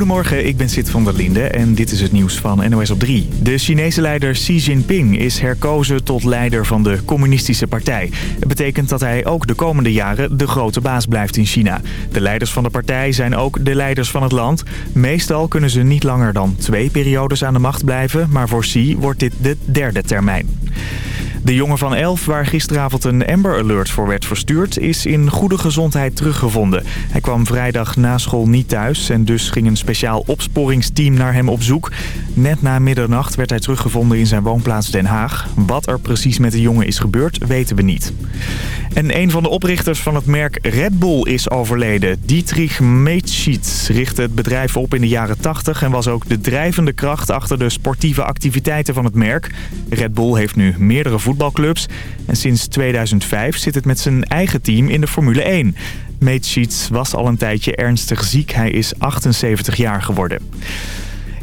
Goedemorgen, ik ben Sid van der Linde en dit is het nieuws van NOS op 3. De Chinese leider Xi Jinping is herkozen tot leider van de communistische partij. Het betekent dat hij ook de komende jaren de grote baas blijft in China. De leiders van de partij zijn ook de leiders van het land. Meestal kunnen ze niet langer dan twee periodes aan de macht blijven, maar voor Xi wordt dit de derde termijn. De jongen van 11, waar gisteravond een Amber Alert voor werd verstuurd, is in goede gezondheid teruggevonden. Hij kwam vrijdag na school niet thuis en dus ging een speciaal opsporingsteam naar hem op zoek. Net na middernacht werd hij teruggevonden in zijn woonplaats Den Haag. Wat er precies met de jongen is gebeurd, weten we niet. En een van de oprichters van het merk Red Bull is overleden. Dietrich Mateschitz richtte het bedrijf op in de jaren 80 en was ook de drijvende kracht achter de sportieve activiteiten van het merk. Red Bull heeft nu meerdere voetbalclubs en sinds 2005 zit het met zijn eigen team in de Formule 1. Mateschitz was al een tijdje ernstig ziek. Hij is 78 jaar geworden.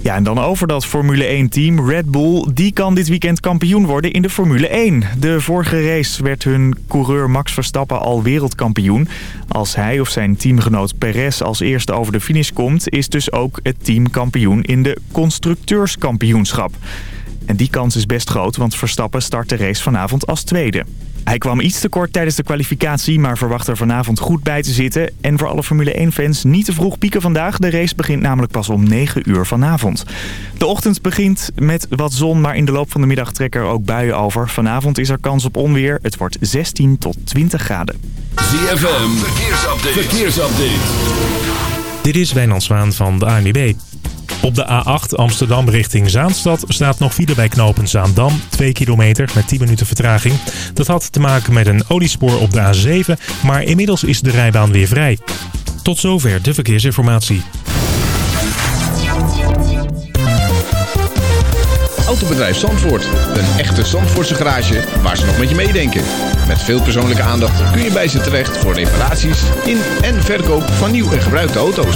Ja, en dan over dat Formule 1-team. Red Bull, die kan dit weekend kampioen worden in de Formule 1. De vorige race werd hun coureur Max Verstappen al wereldkampioen. Als hij of zijn teamgenoot Perez als eerste over de finish komt... is dus ook het team kampioen in de constructeurskampioenschap. En die kans is best groot, want Verstappen start de race vanavond als tweede. Hij kwam iets te kort tijdens de kwalificatie, maar verwacht er vanavond goed bij te zitten. En voor alle Formule 1-fans niet te vroeg pieken vandaag. De race begint namelijk pas om 9 uur vanavond. De ochtend begint met wat zon, maar in de loop van de middag trekken er ook buien over. Vanavond is er kans op onweer. Het wordt 16 tot 20 graden. ZFM, verkeersupdate. verkeersupdate. Dit is Wijnand Zwaan van de ANWB. Op de A8 Amsterdam richting Zaanstad staat nog file bij knopen Zaandam. 2 kilometer met 10 minuten vertraging. Dat had te maken met een oliespoor op de A7, maar inmiddels is de rijbaan weer vrij. Tot zover de verkeersinformatie. Autobedrijf Zandvoort. Een echte Zandvoortse garage waar ze nog met je meedenken. Met veel persoonlijke aandacht kun je bij ze terecht voor reparaties in en verkoop van nieuw en gebruikte auto's.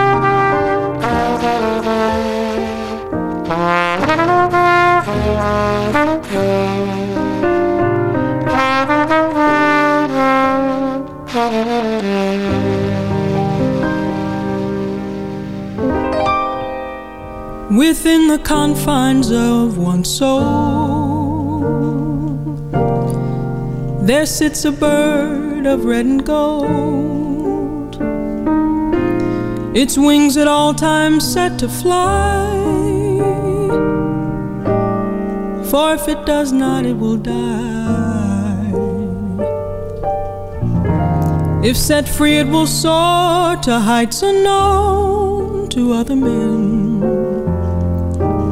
Within the confines of one soul, there sits a bird of red and gold. Its wings at all times set to fly. For if it does not, it will die. If set free, it will soar to heights unknown to other men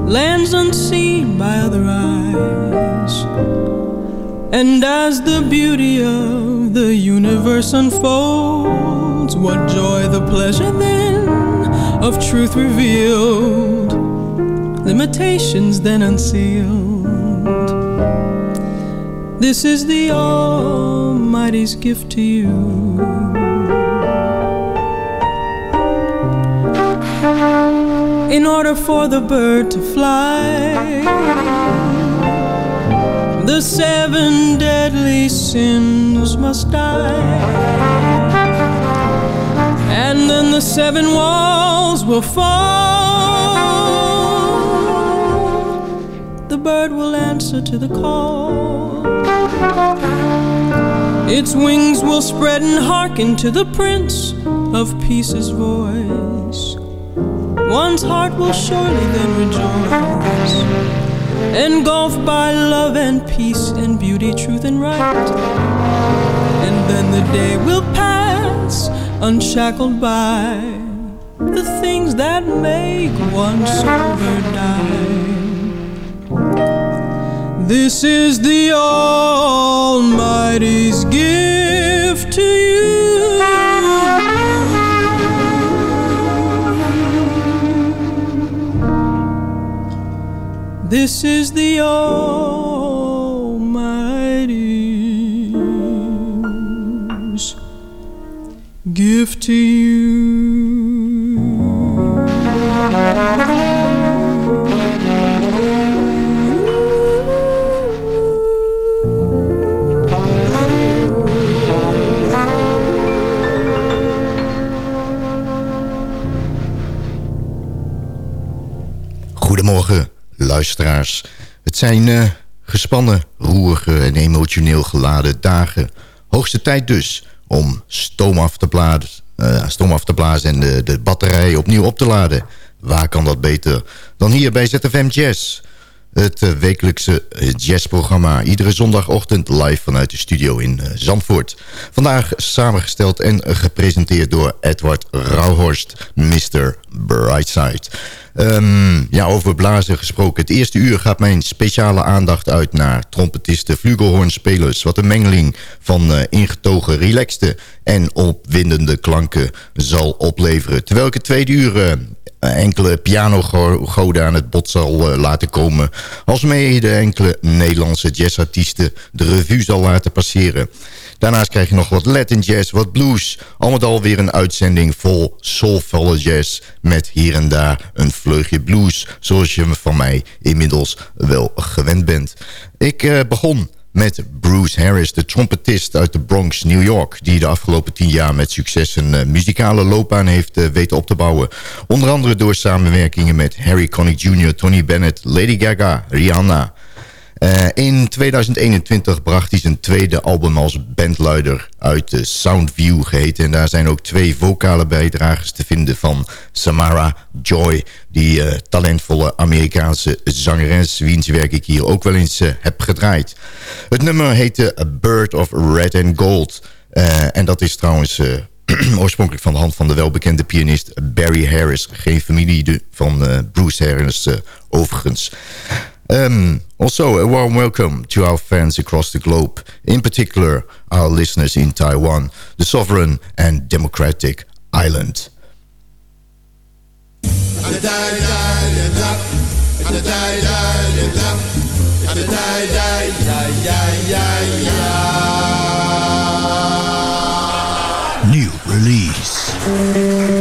lands unseen by other eyes. And as the beauty of the universe unfolds, what joy, the pleasure then of truth revealed, limitations then unsealed. This is the Almighty's gift to you. In order for the bird to fly. The seven deadly sins must die. And then the seven walls will fall. The bird will answer to the call. Its wings will spread and hearken to the Prince of Peace's voice. One's heart will surely then rejoice, engulfed by love and peace and beauty, truth and right. And then the day will pass, unshackled by the things that make one sober die. This is the Almighty's gift to you. This is the Almighty's gift to Goedemorgen, Het zijn uh, gespannen, roerige en emotioneel geladen dagen. Hoogste tijd dus om stoom af te blazen, uh, stoom af te blazen en de, de batterij opnieuw op te laden. Waar kan dat beter dan hier bij ZFM Jazz? Het uh, wekelijkse jazzprogramma. Iedere zondagochtend live vanuit de studio in Zandvoort. Vandaag samengesteld en gepresenteerd door Edward Rauhorst, Mr. Brightside. Um, ja, over blazen gesproken. Het eerste uur gaat mijn speciale aandacht uit naar trompetisten, flugelhornspelers. Wat een mengeling van uh, ingetogen, relaxte en opwindende klanken zal opleveren. Terwijl ik het tweede uur uh, enkele pianogoden aan het bod zal uh, laten komen. Als mede enkele Nederlandse jazzartiesten de revue zal laten passeren. Daarnaast krijg je nog wat Latin jazz, wat blues. Al met al weer een uitzending vol soulvolle jazz... met hier en daar een vleugje blues... zoals je van mij inmiddels wel gewend bent. Ik uh, begon met Bruce Harris, de trompetist uit de Bronx, New York... die de afgelopen tien jaar met succes een uh, muzikale loopbaan heeft uh, weten op te bouwen. Onder andere door samenwerkingen met Harry Connick Jr., Tony Bennett, Lady Gaga, Rihanna... Uh, in 2021 bracht hij zijn tweede album als bandluider uit de Soundview geheten. En daar zijn ook twee vocale bijdragers te vinden van Samara Joy. Die uh, talentvolle Amerikaanse zangeres, wiens werk ik hier ook wel eens uh, heb gedraaid. Het nummer heette A Bird of Red and Gold. en dat is trouwens... oorspronkelijk van de hand van de welbekende pianist Barry Harris. Geen familie van Bruce Harris overigens. Um, also, a warm welcome to our fans across the globe, in particular our listeners in Taiwan, the sovereign and democratic island. New release.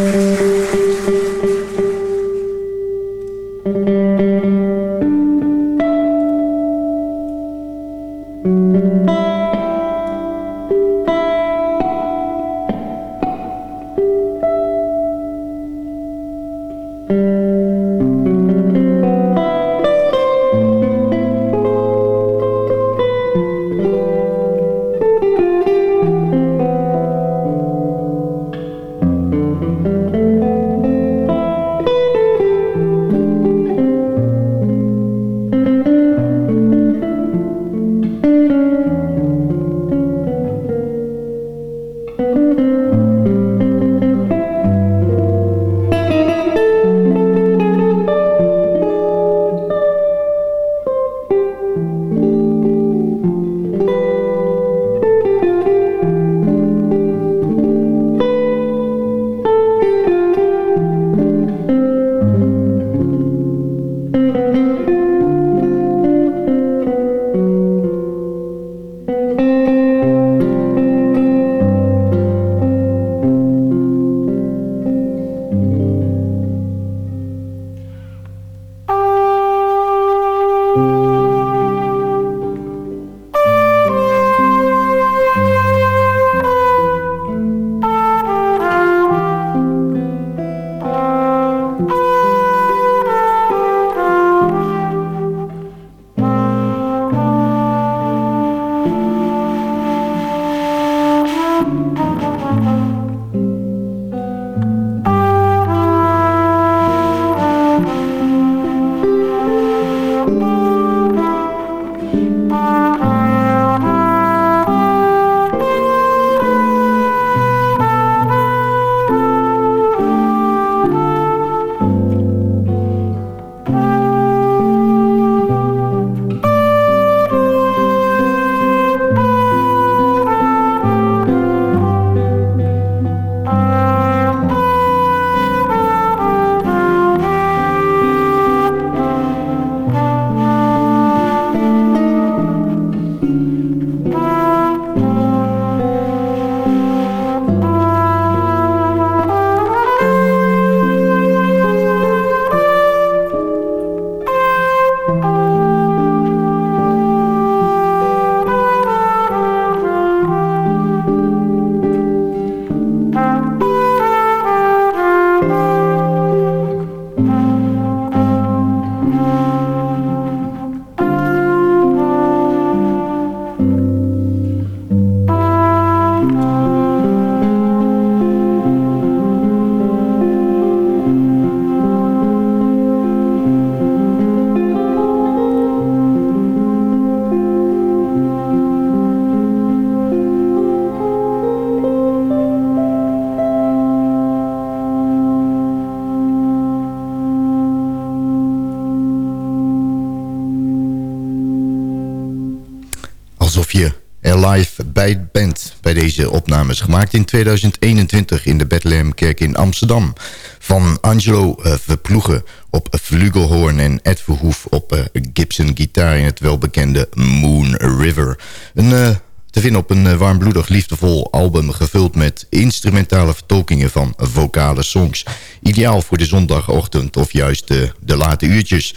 Gemaakt in 2021 in de Bethlehemkerk in Amsterdam. Van Angelo uh, Verploegen op flugelhoorn en Ed Verhoef op uh, Gibson gitaar in het welbekende Moon River. Een uh, te vinden op een warmbloedig liefdevol album... gevuld met instrumentale vertolkingen van vocale songs. Ideaal voor de zondagochtend of juist de, late uurtjes.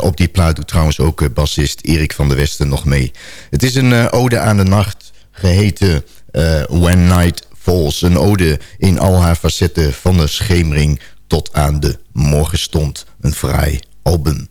Op die plaat doet trouwens ook bassist Erik van der Westen nog mee. Het is een ode aan de nacht, geheten When Night Falls. Een ode in al haar facetten, van de schemering tot aan de morgenstond. Een fraai album.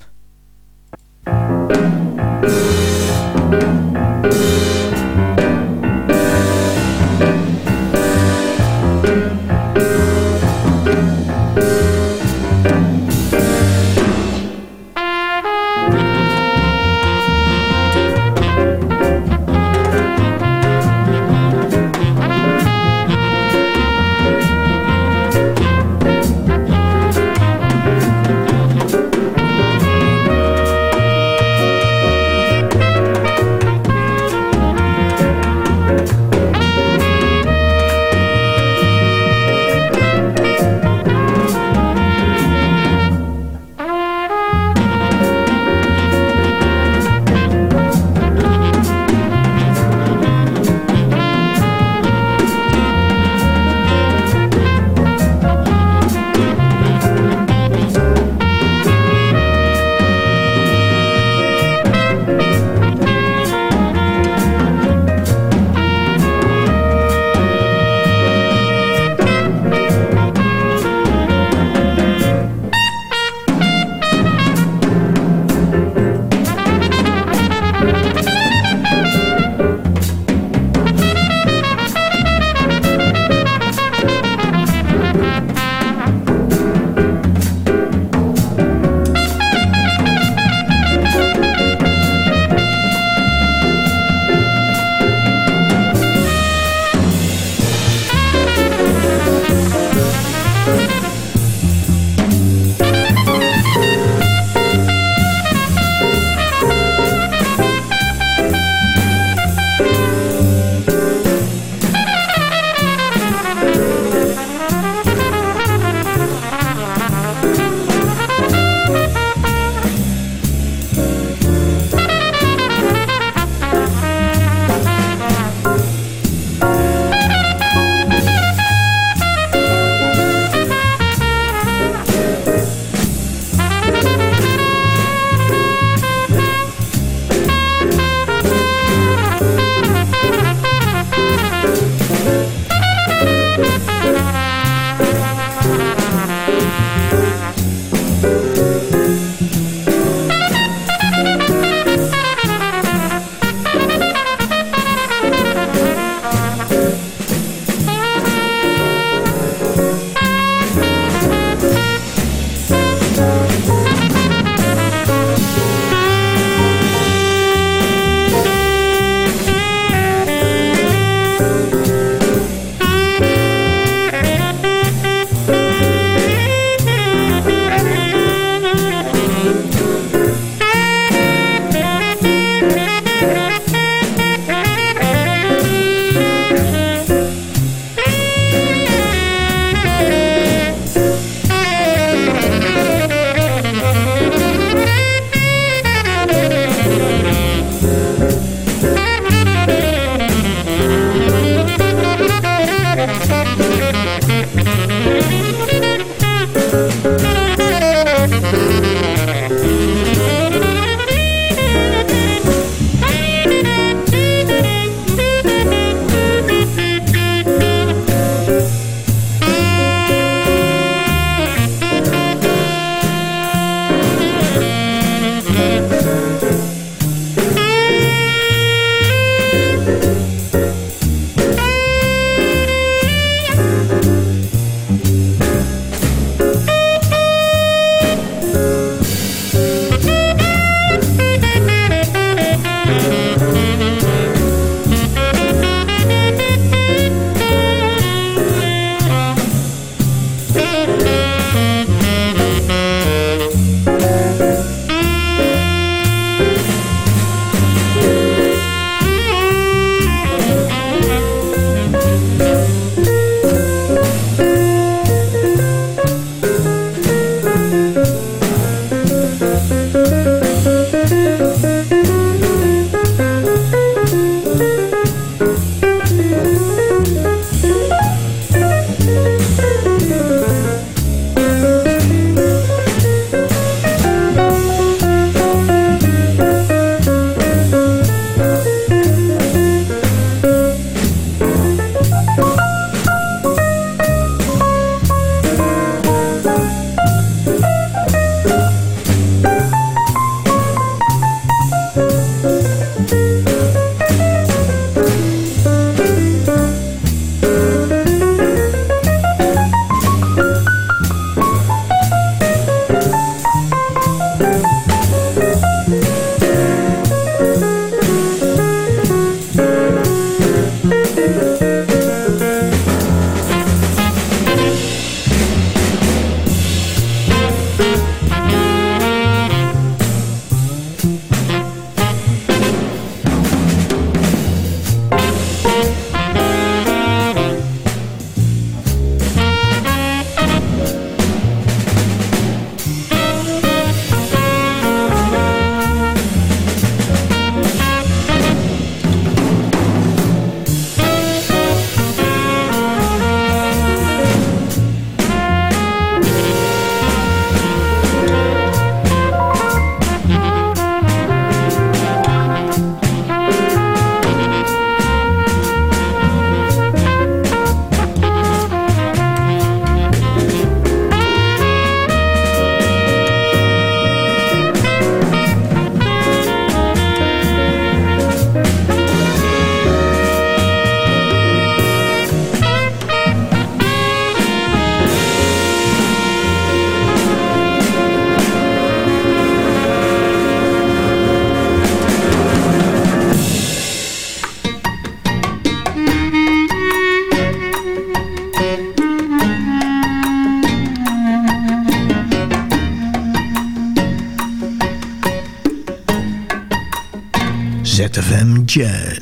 Jazz.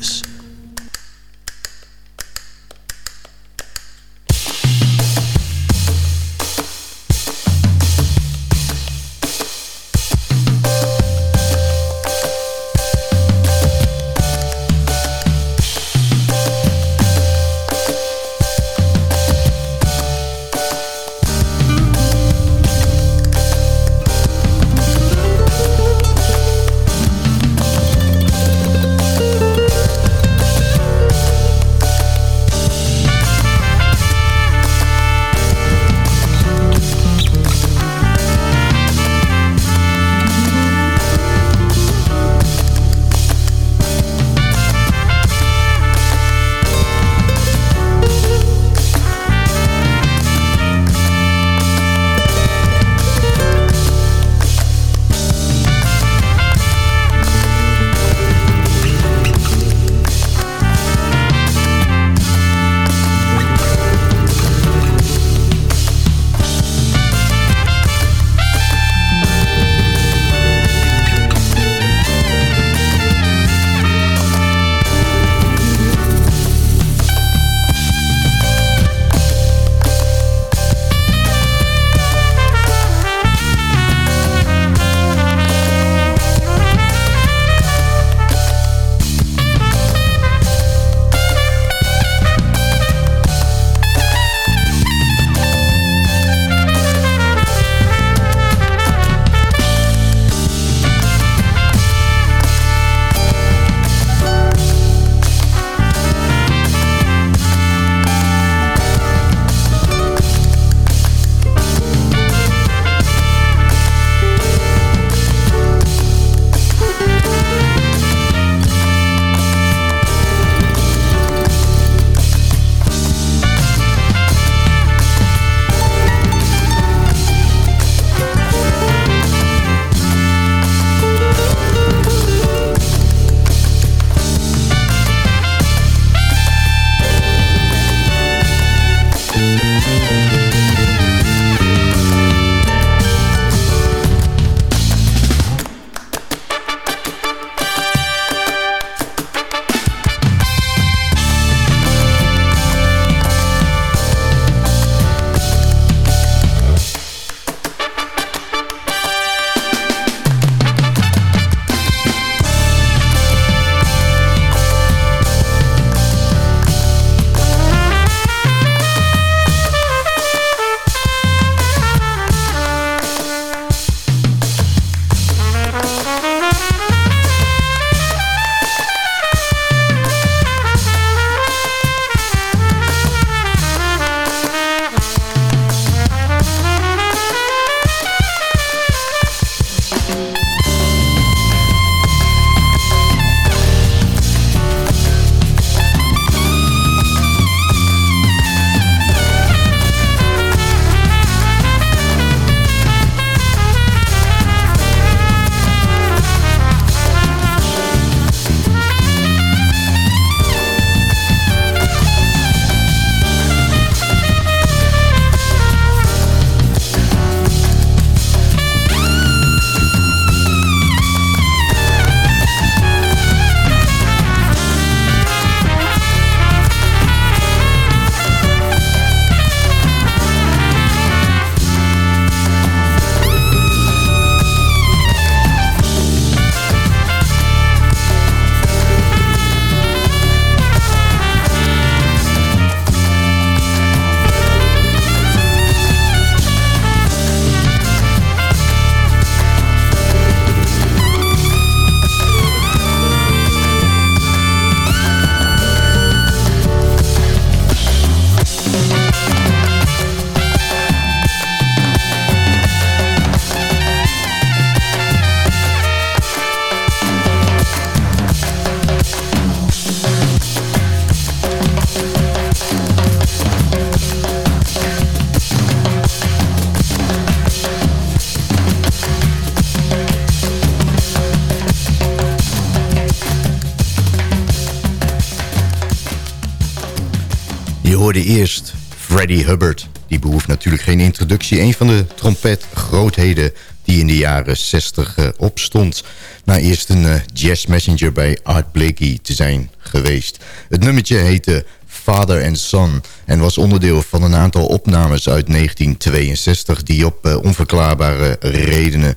Eerst Freddie Hubbard. Die behoeft natuurlijk geen introductie. Een van de trompetgrootheden die in de jaren 60 uh, opstond. Na eerst een uh, jazz messenger bij Art Blakey te zijn geweest. Het nummertje heette Father and Son en was onderdeel van een aantal opnames uit 1962 die op uh, onverklaarbare redenen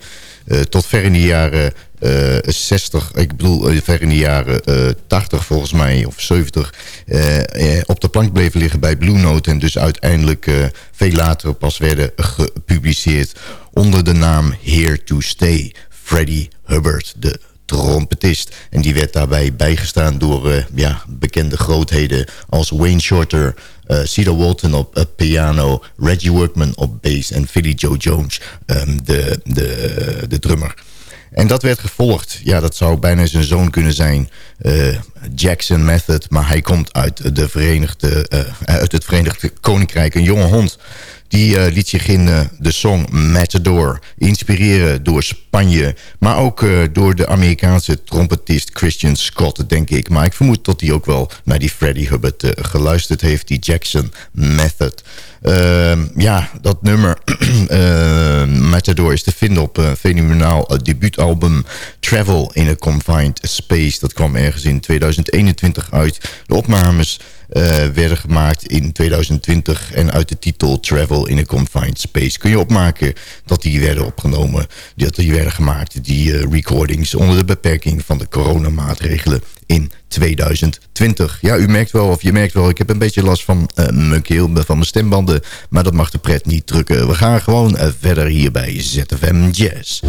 tot ver in de jaren uh, 60, ik bedoel ver in de jaren 80 volgens mij of 70 op de plank bleven liggen bij Blue Note en dus uiteindelijk veel later pas werden gepubliceerd onder de naam Here to Stay. Freddie Hubbard, de trompetist. En die werd daarbij bijgestaan door ja, bekende grootheden als Wayne Shorter, Cedar Walton op piano, Reggie Workman op bass en Philly Joe Jones, um, de, de, de drummer. En dat werd gevolgd. Ja, dat zou bijna zijn zoon kunnen zijn. Uh, Jackson Method. Maar hij komt uit, de Verenigde, uh, uit het Verenigde Koninkrijk. Een jonge hond. Die uh, liet zich in de song Matador inspireren door Spanje. Maar ook uh, door de Amerikaanse trompetist Christian Scott, denk ik. Maar ik vermoed dat hij ook wel naar die Freddie Hubbard geluisterd heeft. Die Jackson Method. ja, dat nummer Matador is te vinden op een fenomenaal debuutalbum Travel in a Confined Space. Dat kwam ergens in 2021 uit. De opnames... Werden gemaakt in 2020. En uit de titel Travel in a Confined Space kun je opmaken dat die werden opgenomen. Dat gemaakt, die uh, recordings, onder de beperking van de coronamaatregelen in 2020. Ja, u merkt wel, of je merkt wel, ik heb een beetje last van uh, mijn keel, van mijn stembanden. Maar dat mag de pret niet drukken. We gaan gewoon verder hier bij ZFM Jazz.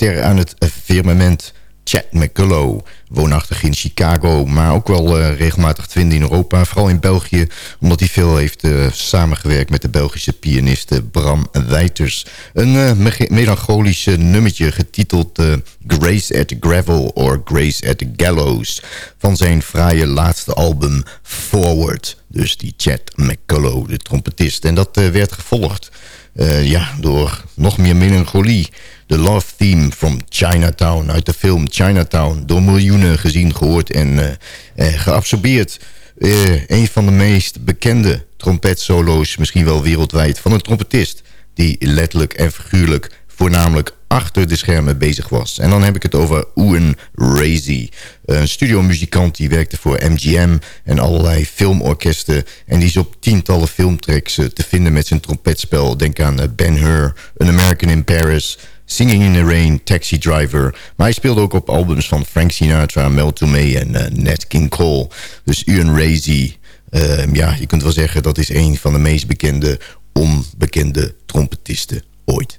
Ster aan het firmament. Chad McCullough, woonachtig in Chicago... maar ook wel eh, regelmatig te vinden in Europa. Vooral in België, omdat hij veel heeft uh, samengewerkt... met de Belgische pianiste Bram Wijters. Een uh, melancholisch nummertje getiteld Grace at the Gravel... or Grace at the Gallows... van zijn fraaie laatste album Forward. Dus die Chad McCullough, de trompetist. En dat werd gevolgd ja, door nog meer melancholie. De love theme from Chinatown uit de film Chinatown. Door miljoenen gezien, gehoord en uh, uh, geabsorbeerd. een van de meest bekende trompetsolo's, misschien wel wereldwijd, van een trompetist. Die letterlijk en figuurlijk voornamelijk achter de schermen bezig was. En dan heb ik het over Owen Razy. Een studiomuzikant die werkte voor MGM en allerlei filmorkesten. En die is op tientallen filmtracks eh, te vinden met zijn trompetspel. Denk aan eh, Ben Hur, An American in Paris... Singing in the Rain, Taxi Driver. Maar hij speelde ook op albums van Frank Sinatra, Mel Tormé en uh, Nat King Cole. Dus Owen Razy, uh, ja, je kunt wel zeggen... dat is een van de meest bekende, onbekende trompetisten ooit.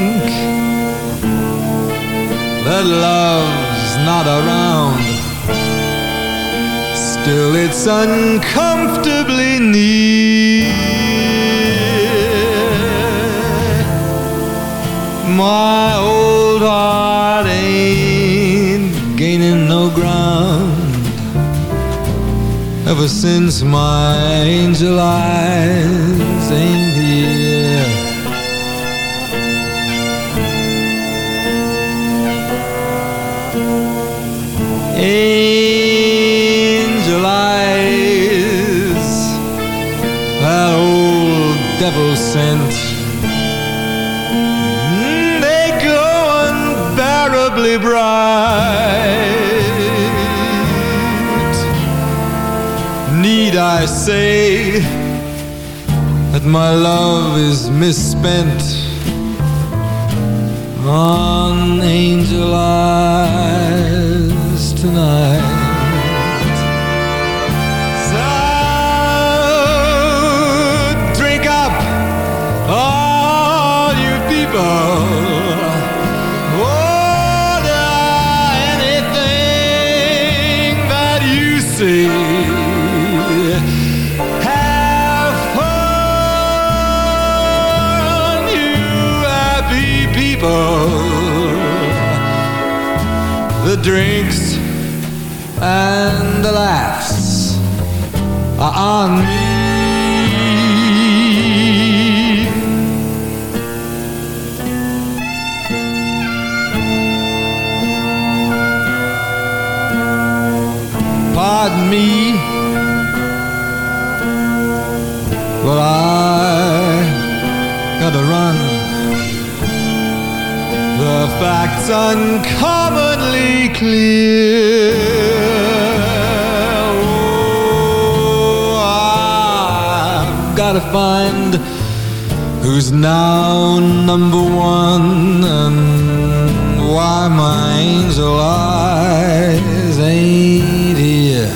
that love's not around. Still, it's uncomfortably near. My old heart ain't gaining no ground ever since my angel eyes ain't bright need I say that my love is misspent on angel eyes tonight. Drinks and the laughs are on me. Pardon me, but I gotta run. The facts uncommonly clear. Oh, I've gotta find who's now number one and why my angel eyes ain't here.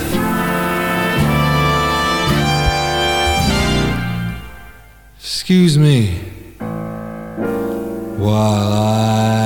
Excuse me while I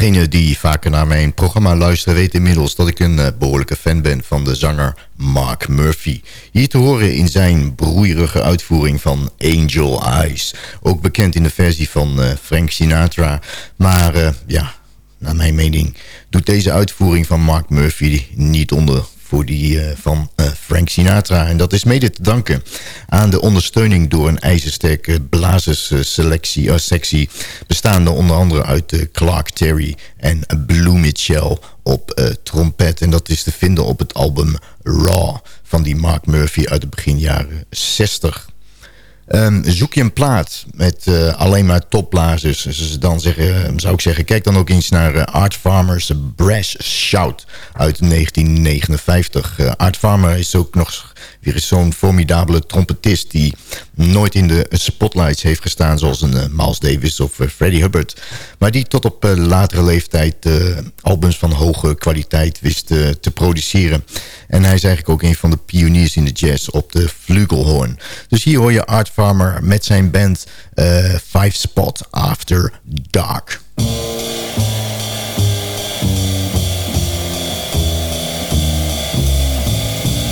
Degene die vaker naar mijn programma luisteren weet inmiddels dat ik een eh, behoorlijke fan ben van de zanger Mark Murphy. Hier te horen in zijn broeierige uitvoering van Angel Eyes. Ook bekend in de versie van eh, Frank Sinatra. Maar eh, ja, naar mijn mening doet deze uitvoering van Mark Murphy niet onder voor die eh, van eh, Frank Sinatra. En dat is mede te danken aan de ondersteuning door een ijzersterke blazersselectie, uh, sectie, bestaande onder andere uit Clark Terry en Blue Mitchell op trompet. En dat is te vinden op het album Raw van die Mark Murphy uit de begin jaren 60. Um, zoek je een plaat met uh, alleen maar topblazers. Dus dan zeggen, zou ik zeggen, kijk dan ook eens naar uh, Art Farmer's Brass Shout uit 1959. Uh, Art Farmer is ook nog weer zo'n formidabele trompetist... die nooit in de spotlights heeft gestaan... zoals een uh, Miles Davis of uh, Freddie Hubbard. Maar die tot op uh, latere leeftijd albums van hoge kwaliteit wist te produceren. En hij is eigenlijk ook een van de pioniers in de jazz op de flugelhorn. Dus hier hoor je Art Farmer met zijn band Five Spot After Dark.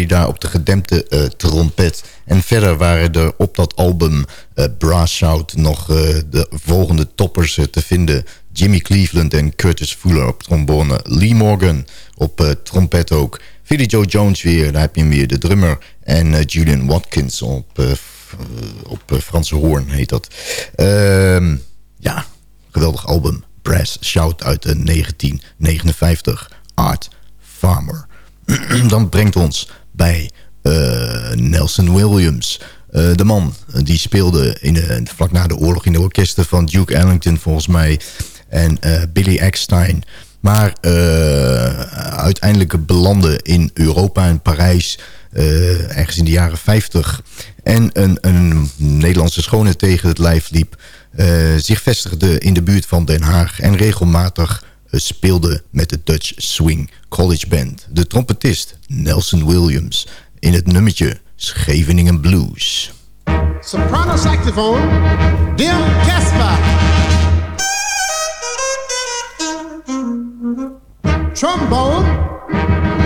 Je daar op de gedempte eh, trompet. En verder waren er op dat album eh, Brass Shout nog eh, de volgende toppers te vinden. Jimmy Cleveland en Curtis Fuller op trombone. Lee Morgan op trompet ook. Philly Joe Jones weer, daar heb je hem weer, de drummer. En Julian Watkins op, op Franse hoorn heet dat. Ehm, ja, geweldig album. Brass Shout uit 1959. Art Farmer. Dan brengt ons bij uh, Nelson Williams. Uh, de man die speelde in de, vlak na de oorlog in de orkesten van Duke Ellington volgens mij. En Billy Eckstein. Maar uiteindelijk belandde in Europa en Parijs... ergens in de jaren 50. En een, een Nederlandse schone tegen het lijf liep... zich vestigde in de buurt van Den Haag... en regelmatig speelde met de Dutch Swing College Band. De trompetist Nelson Williams in het nummertje Scheveningen Blues. Soprano saxophone, Dim Casper. Trombone,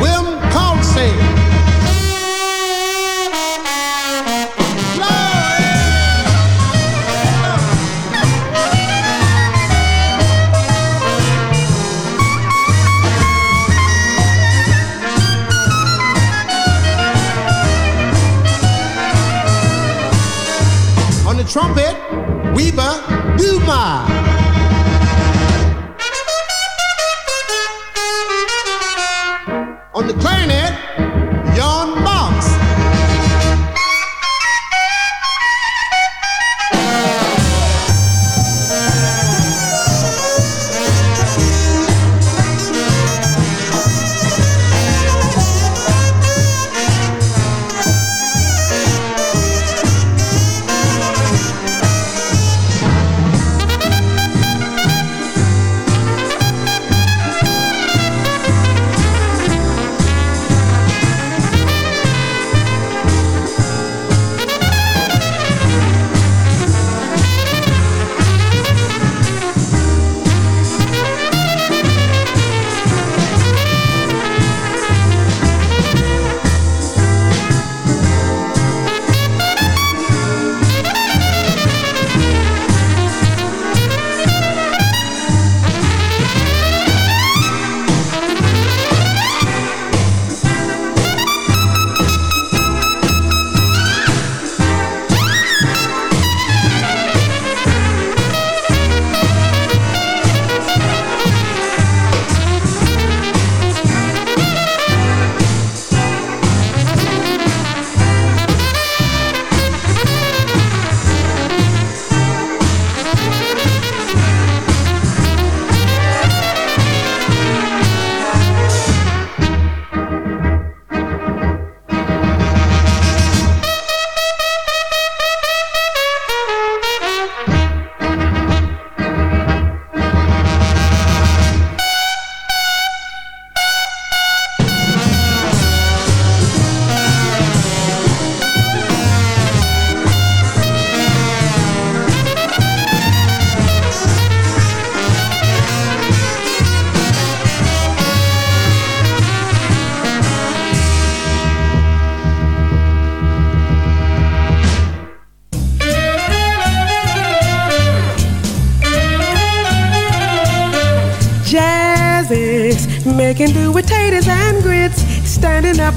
Wim Colsey. Weber Duma.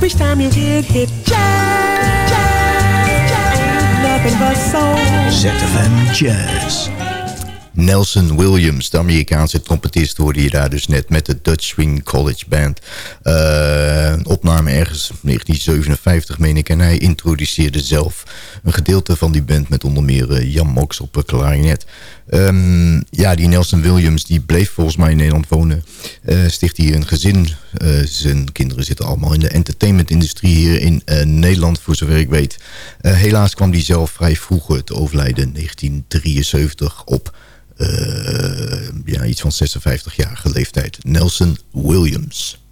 Each you get. Jazz, but soul. Nelson Williams, de Amerikaanse trompetist... hoorde je daar dus net met de Dutch Swing College Band. Uh, een opname ergens 1957, meen ik. En hij introduceerde zelf een gedeelte van die band... met onder meer uh, Jan Mox op uh, klarinet. Um, ja, die Nelson Williams die bleef volgens mij in Nederland wonen. Uh, sticht hier een gezin. Zijn kinderen zitten allemaal in de entertainmentindustrie hier in Nederland, voor zover ik weet. helaas kwam die zelf vrij vroeg te overlijden, 1973, op ja, iets van 56-jarige leeftijd. Nelson Williams.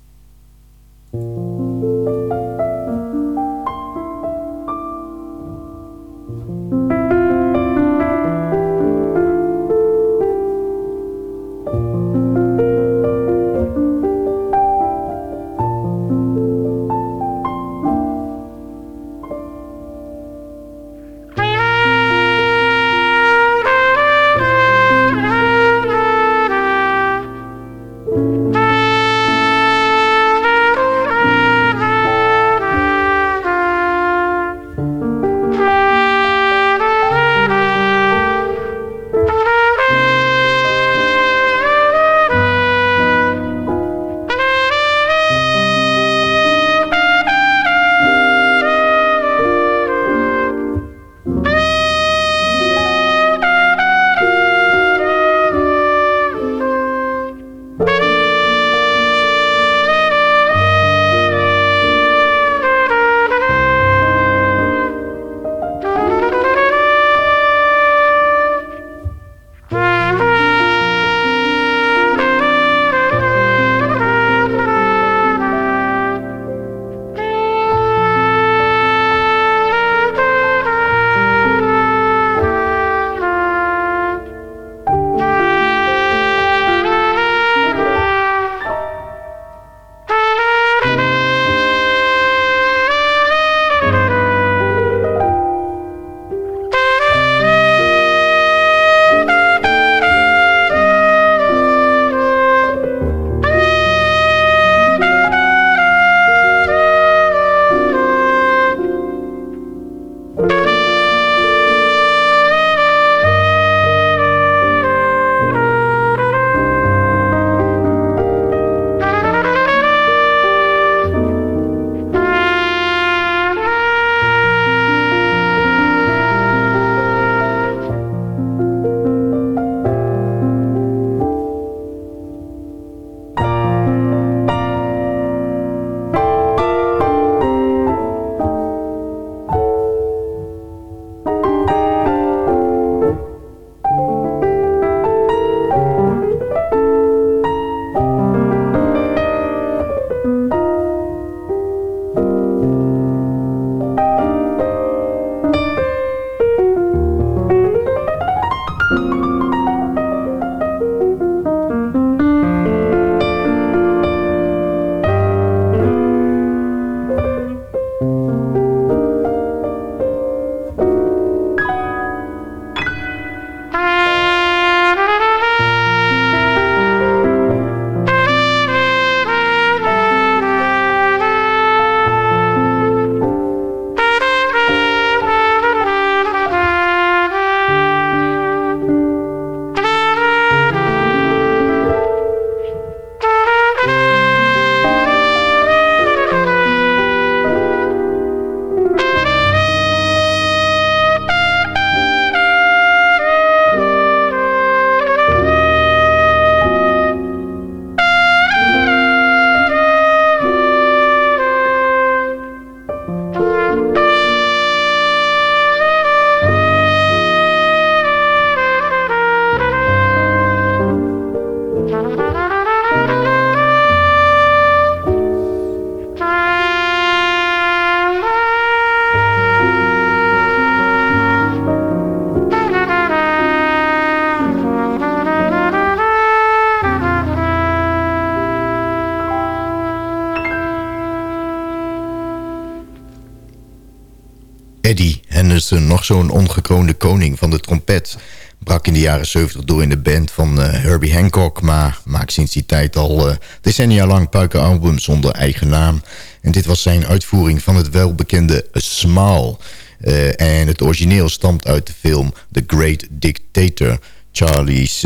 Nog zo'n ongekroonde koning van de trompet. Brak in de jaren 70 door in de band van uh, Herbie Hancock... maar maakt sinds die tijd al uh, decennia lang puikenalbums zonder eigen naam. En dit was zijn uitvoering van het welbekende A Smile... Uh, en het origineel stamt uit de film The Great Dictator Charlie's,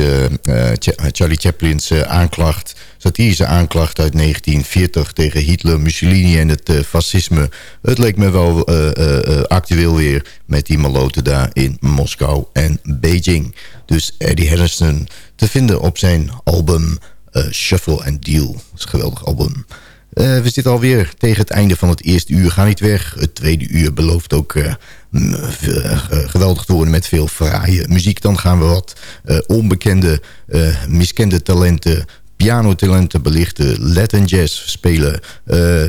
Charlie Chaplin's aanklacht, satirische aanklacht uit 1940 tegen Hitler, Mussolini en het fascisme. Het leek me wel actueel weer met die maloten daar in Moskou en Beijing. Dus Eddie Harrison te vinden op zijn album Shuffle and Deal. Is geweldig album. We zitten alweer tegen het einde van het eerste uur. Ga niet weg. Het tweede uur belooft ook geweldig te worden met veel fraaie muziek. Dan gaan we wat onbekende, miskende talenten pianotalenten belichten, Latin jazz spelen,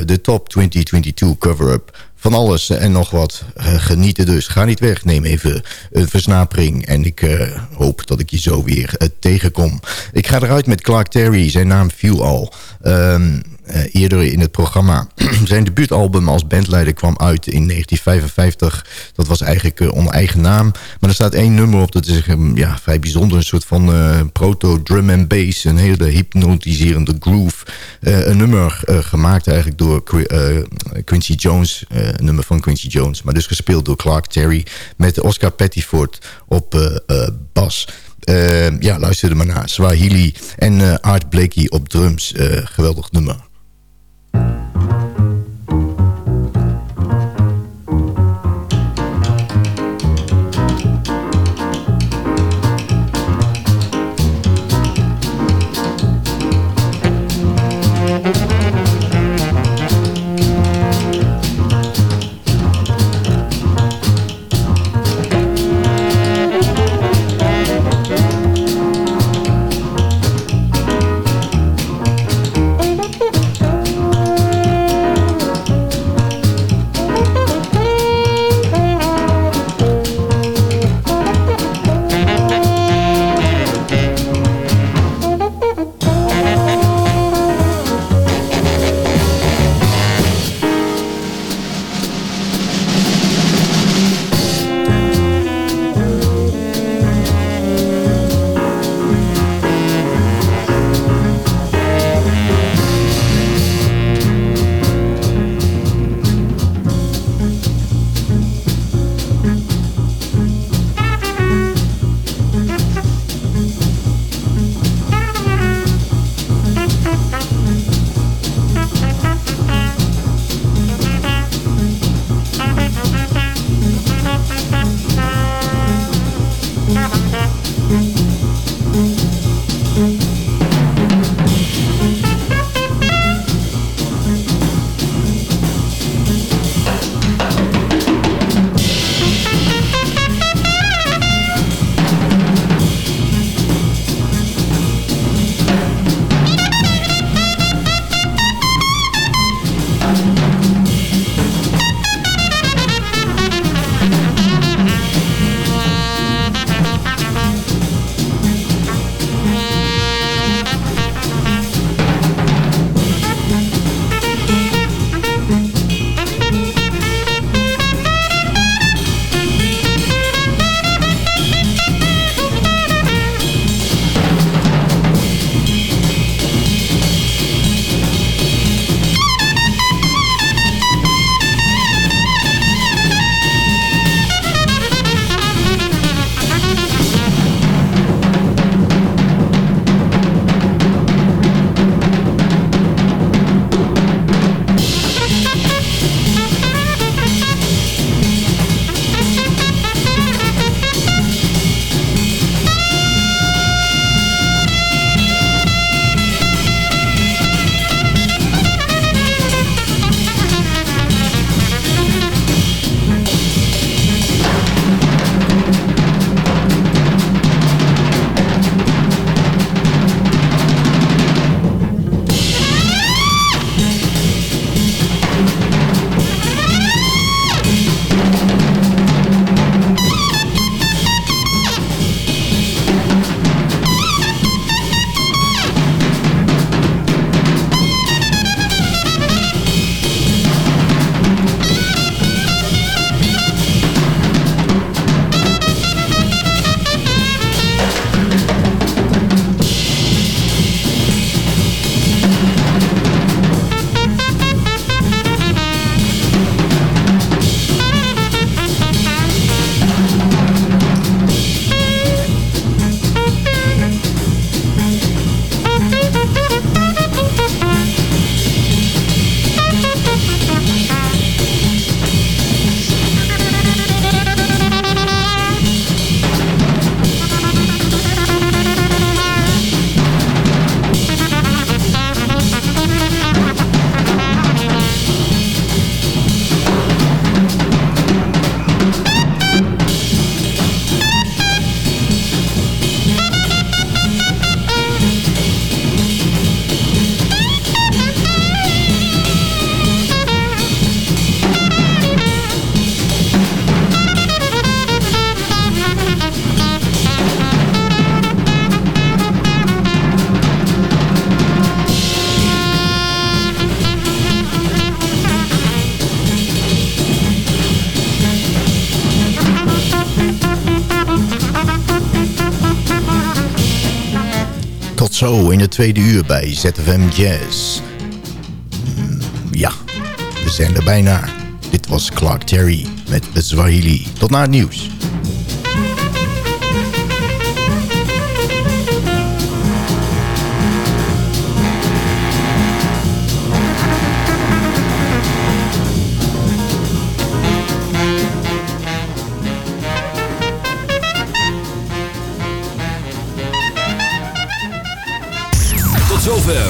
de Top 2022 cover-up. Van alles en nog wat. genieten dus. Ga niet weg. Neem even een versnapering. En ik hoop dat ik je zo weer tegenkom. Ik ga eruit met Clark Terry. Zijn naam viel al. Um, eerder in het programma. Zijn debuutalbum als bandleider kwam uit in 1955. Dat was eigenlijk uh, onder eigen naam. Maar er staat één nummer op, dat is um, ja, vrij bijzonder. Een soort van proto-drum and bass. Een hele hypnotiserende groove. een nummer gemaakt eigenlijk door Quincy Jones. een nummer van Quincy Jones. Maar dus gespeeld door Clark Terry. Met Oscar Pettiford op bas. Uh, ja, luister er maar naar. Swahili en uh, Art Blakey op drums. Geweldig nummer. Thank you. Zo in het tweede uur bij ZFM Jazz. Hmm, ja, we zijn er bijna. Dit was Clark Terry met Swahili. Tot na het nieuws.